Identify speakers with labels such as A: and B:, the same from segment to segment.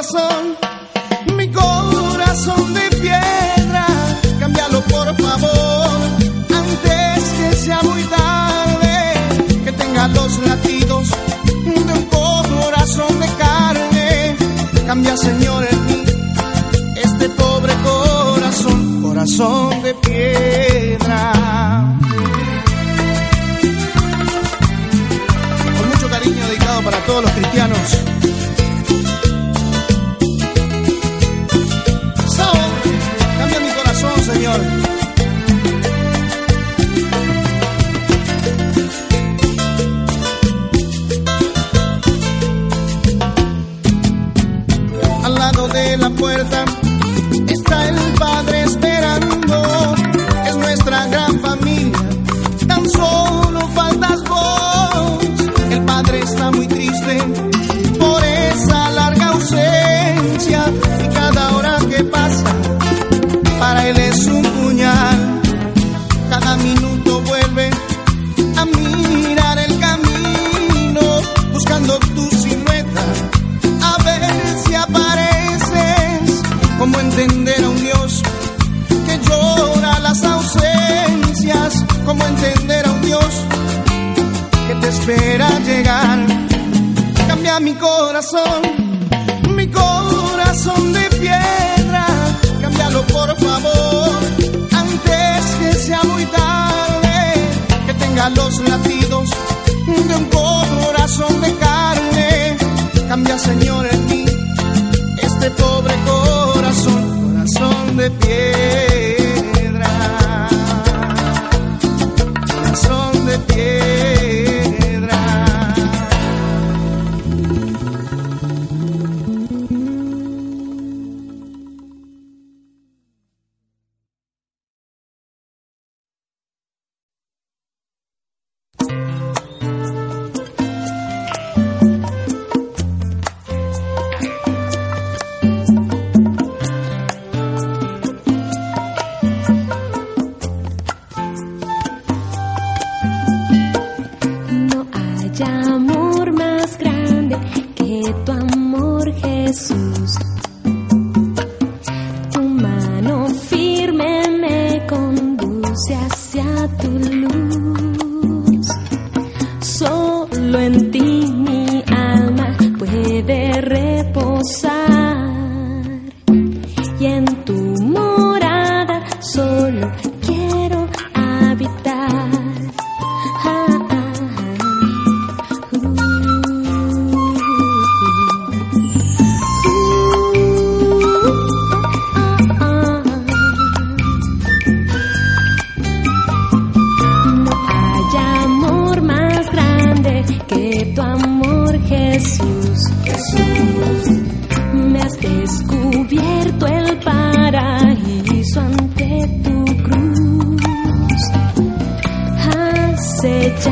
A: corazón, mi corazón de piedra, cámbialo por favor, antes que sea muy tarde, que tenga los latidos de un corazón de carne, cambia Señor en mí este pobre corazón, corazón de piedra. Con mucho cariño dedicado para todos los cristianos. Al lado de la puerta está el Padre esperando. Es nuestra gran familia, tan solo faltas vos. El Padre está muy triste por esa larga ausencia. espera llegar. Cambia mi corazón, mi corazón de piedra. Cámbialo por favor, antes que sea muy tarde. Que tenga los latidos de un corazón de carne. Cambia, Señor, en mí este pobre corazón, corazón de piedra. Corazón de piedra.
B: Tú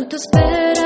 B: mi fuerza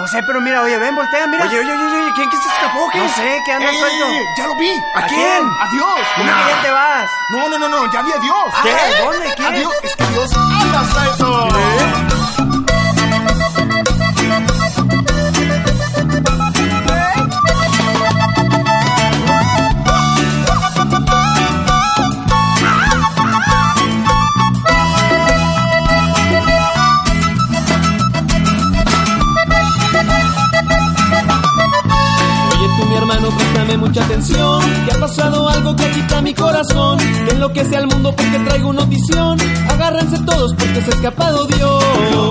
C: No sé, pero mira, oye, ven, voltea, mira.
D: Oye, oye, oye, oye, ¿quién que se escapó? ¿Qué?
C: No sé, ¿qué anda suelto?
D: ya lo vi.
C: ¿A quién?
D: ¿A Dios?
C: ¿Cómo que ya te vas?
D: No, no, no, no, ya vi a Dios.
C: ¿Qué? ¿Dónde? ¿Quién?
D: A Dios, es que Dios anda suelto.
E: Oye mucha atención Que ha pasado algo que agita mi corazón. Que enloquece al mundo porque traigo notición Agárrense todos porque se ha escapado Dios.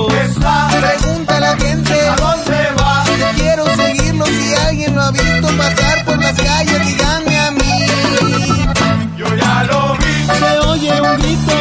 F: Pregunta a la gente ¿A dónde va? Quiero seguirlo si alguien lo ha visto pasar por las calles, díganme a mí.
E: Se oye un grito.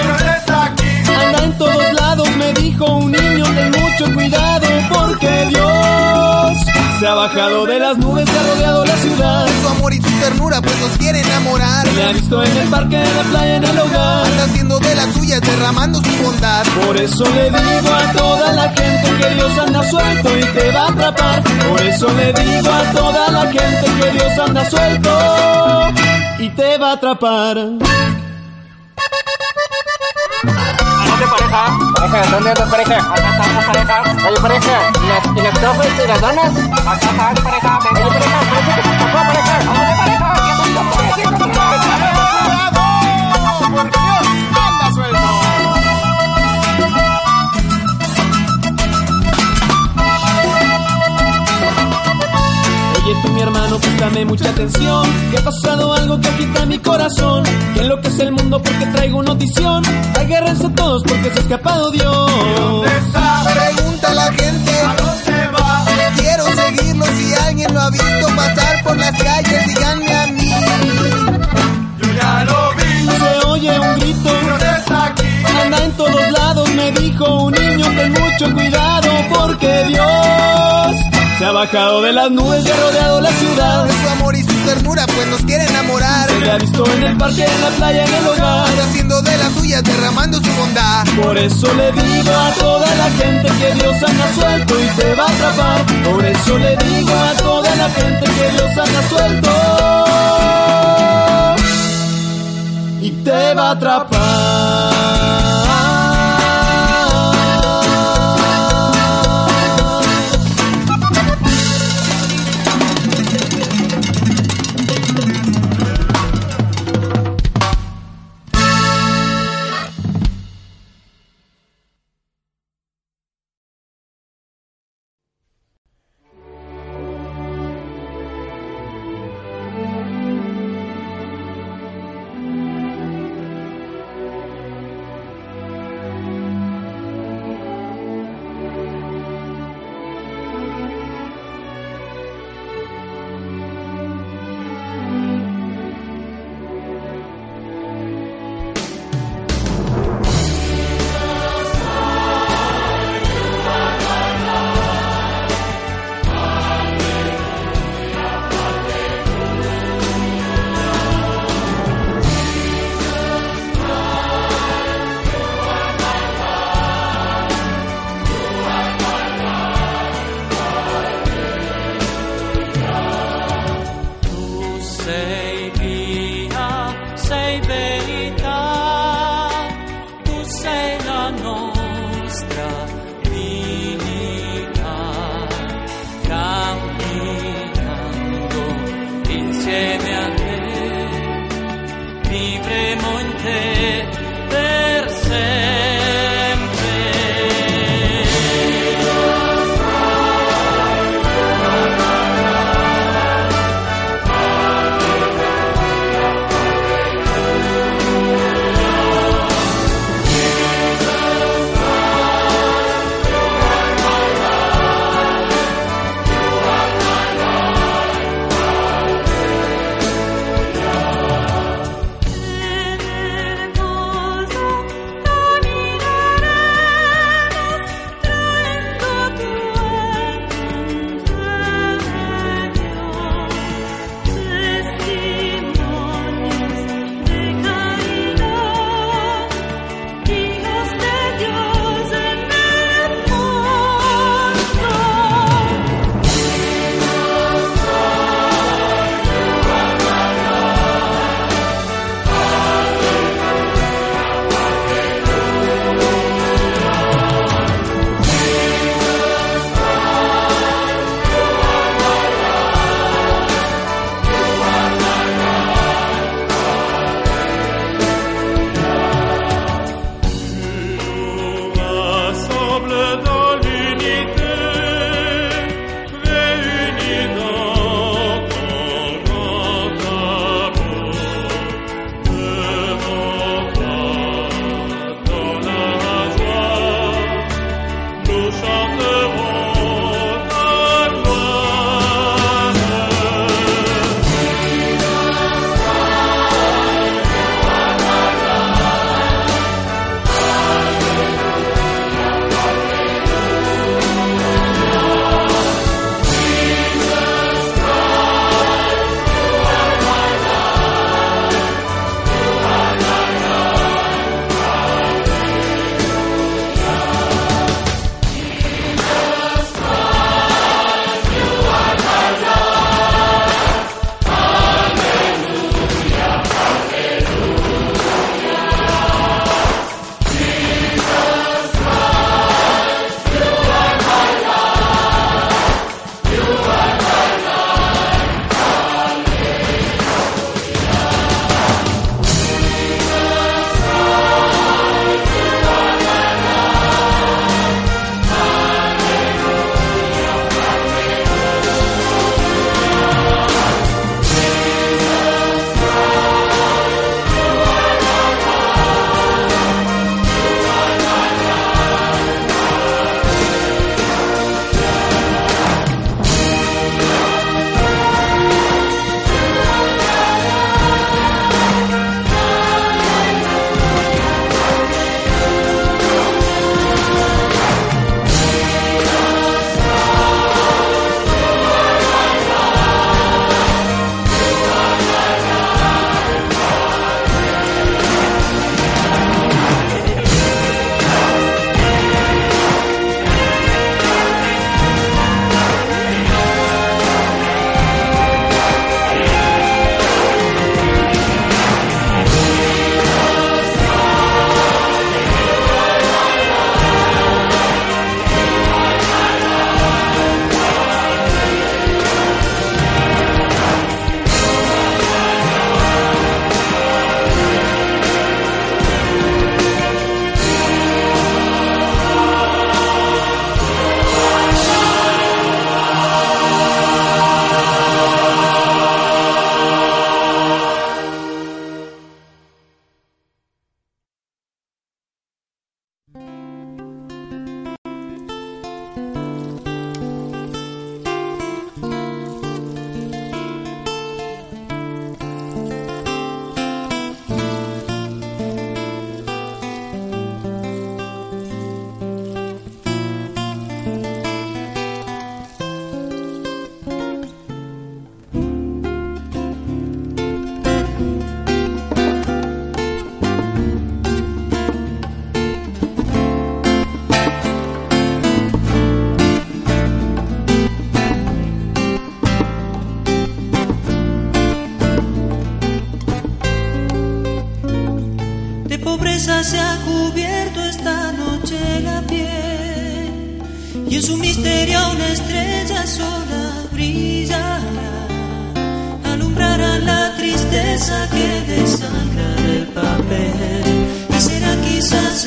E: Anda en todos lados, me dijo un niño Ten mucho cuidado porque Dios Se ha bajado de las nubes, se ha rodeado la ciudad
F: Su amor y su ternura pues nos quiere enamorar.
E: Me ha visto en el parque, en la playa, en el hogar
F: Anda haciendo de las suyas, derramando su bondad.
E: Por eso le digo a toda la gente que Dios anda suelto y te va a atrapar. Por eso le digo a toda la gente que Dios anda suelto y te va a atrapar.
G: ¿Dónde pareja? Pareja, ¿dónde anda pareja? Acá estamos pareja. Oye pareja, ¿y las, y las tofas y las donas? Acá están pareja. Oye pareja, parece que escapó pareja. ¿Dónde pareja? ¿Qué se escapó? ¿Qué se escapó?
D: ¡Bravo! Porque Dios
E: Oye tú mi hermano, préstame mucha atención. Que ha pasado algo que agita mi corazón. Que enloquece el mundo porque traigo notición. Agárrense todos porque se ha escapado Dios.
F: Pregunta a la gente ¿A dónde va? Quiero seguirlo si alguien lo ha visto pasar por las calles, díganme a mí.
E: Se oye un grito. Anda en todos lados, me dijo un niño, ten mucho cuidado porque Dios se ha bajado de las nubes y ha rodeado la ciudad.
F: Su amor y su ternura pues nos quiere enamorar.
E: Se le ha visto en el parque, en la playa, en el hogar.
F: Haciendo de las suyas, derramando su bondad.
E: Por eso le digo a toda la gente que Dios anda suelto y te va a atrapar. Por eso le digo a toda la gente que Dios anda suelto y te va a atrapar.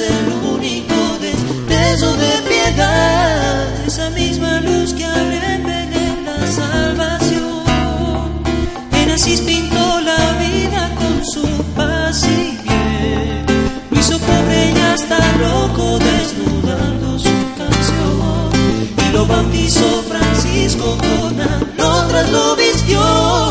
H: El único destello de piedad, esa misma luz que abre en la salvación. En Asís pintó la vida con su paz y bien, lo hizo pobre y hasta loco desnudando su canción y lo bautizó Francisco con alondras lo vistió.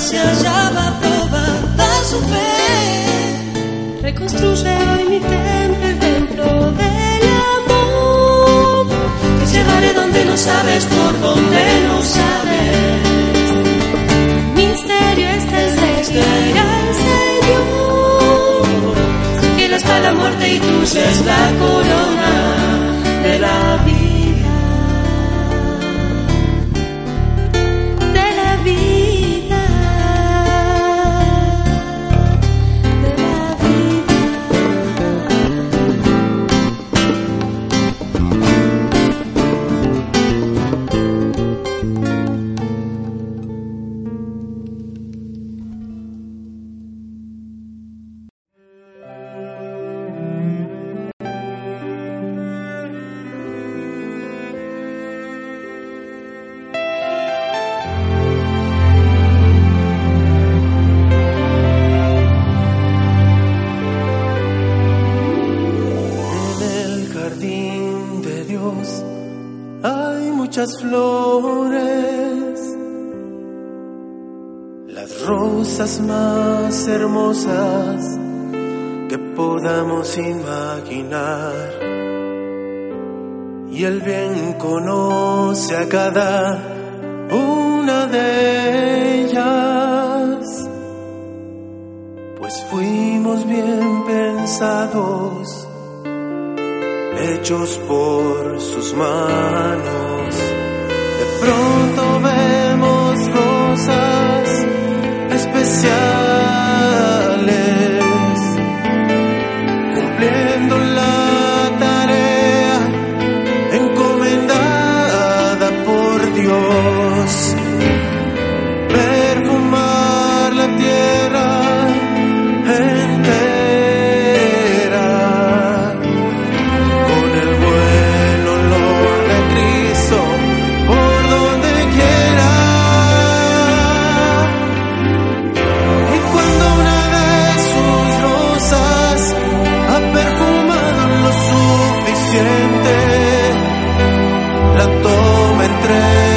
H: Se hallaba probada su fe.
I: Reconstruye hoy mi templo, el templo del amor.
H: Te llevaré donde no sabes, por donde no sabes.
I: Misterio está en seguir al Señor.
H: Que la espada muerte y tuya es la corona de la vida.
J: Rosas más hermosas que podamos imaginar. Y el bien conoce a cada una de ellas, pues fuimos bien pensados hechos por sus manos. De pronto vemos cosas especiales, Signore.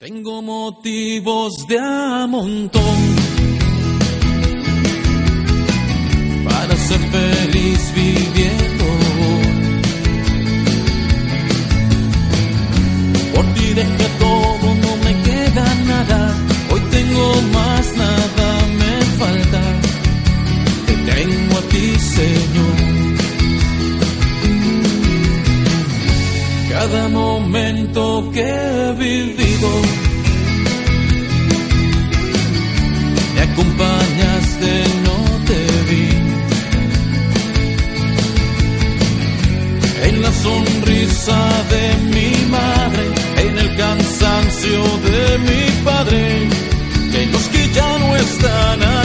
K: Tengo motivos de a montón para ser feliz viviendo. Por ti dejé todo, no me queda nada. Hoy tengo más, nada me falta. Te tengo a ti, Señor. Cada momento que viví me acompañaste, no te vi. En la sonrisa de mi madre, en el cansancio de mi padre, en los que ya no están ahí.